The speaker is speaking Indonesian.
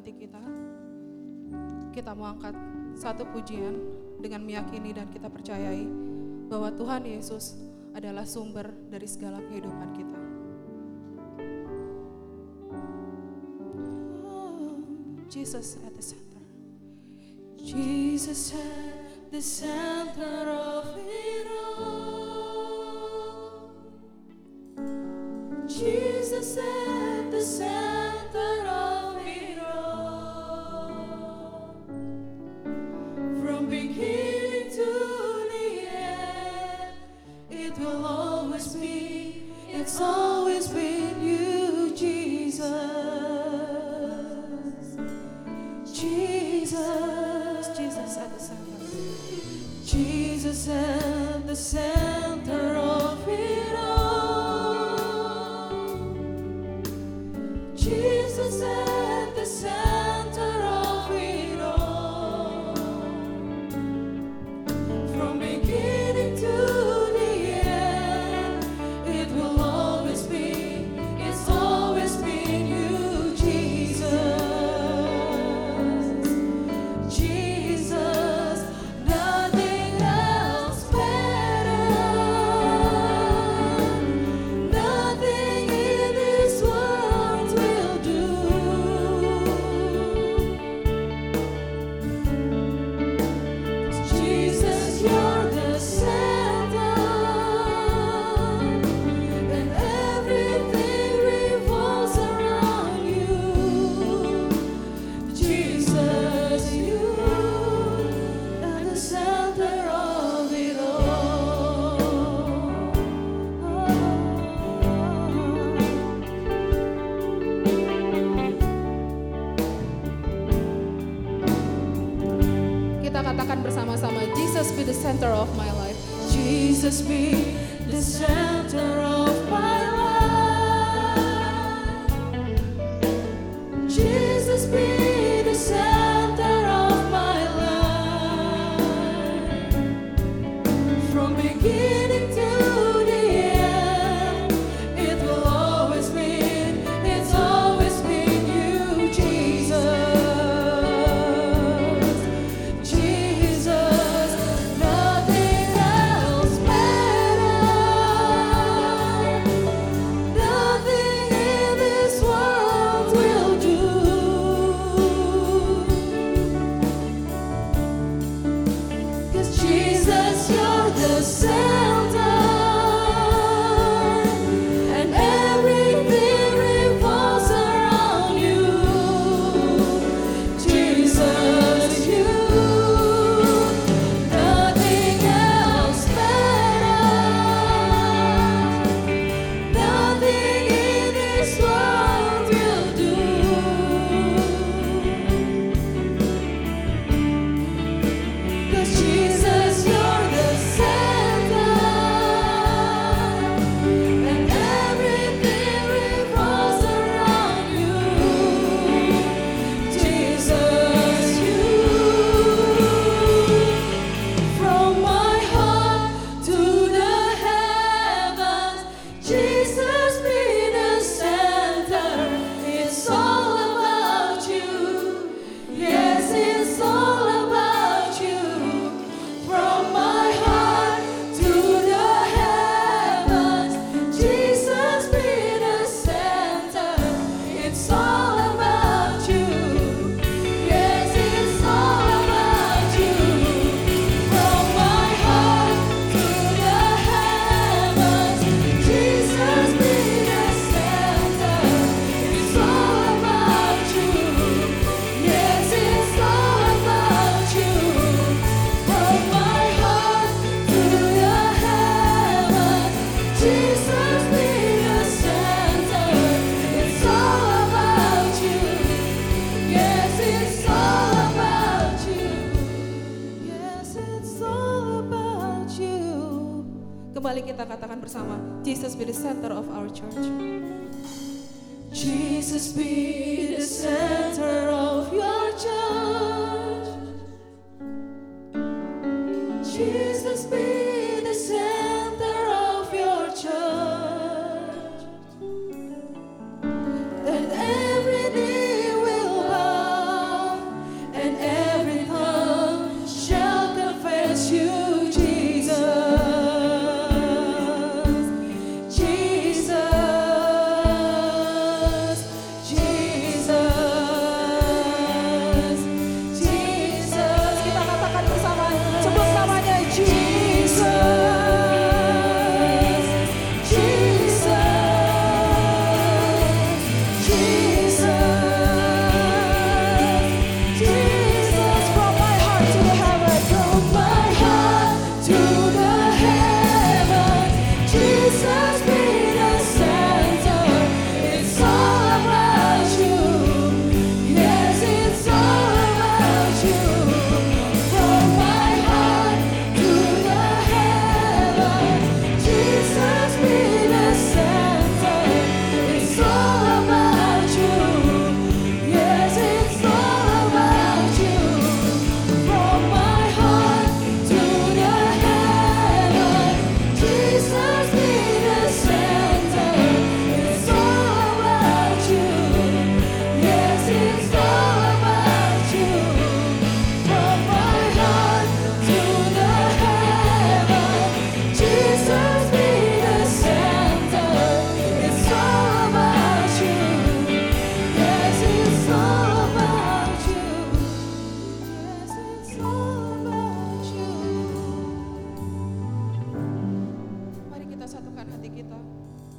hati kita. Kita mau angkat satu pujian dengan meyakini dan kita percayai bahwa Tuhan Yesus adalah sumber dari segala kehidupan kita. Oh, Jesus at the center. Jesus at the center of it all. Jesus at Jesus and the center of it all. Jesus and the center. Jesus be the center of my life. Jesus be the center of my life. From beginning. kembali kita katakan bersama, Jesus be the center of our church. Jesus be the center.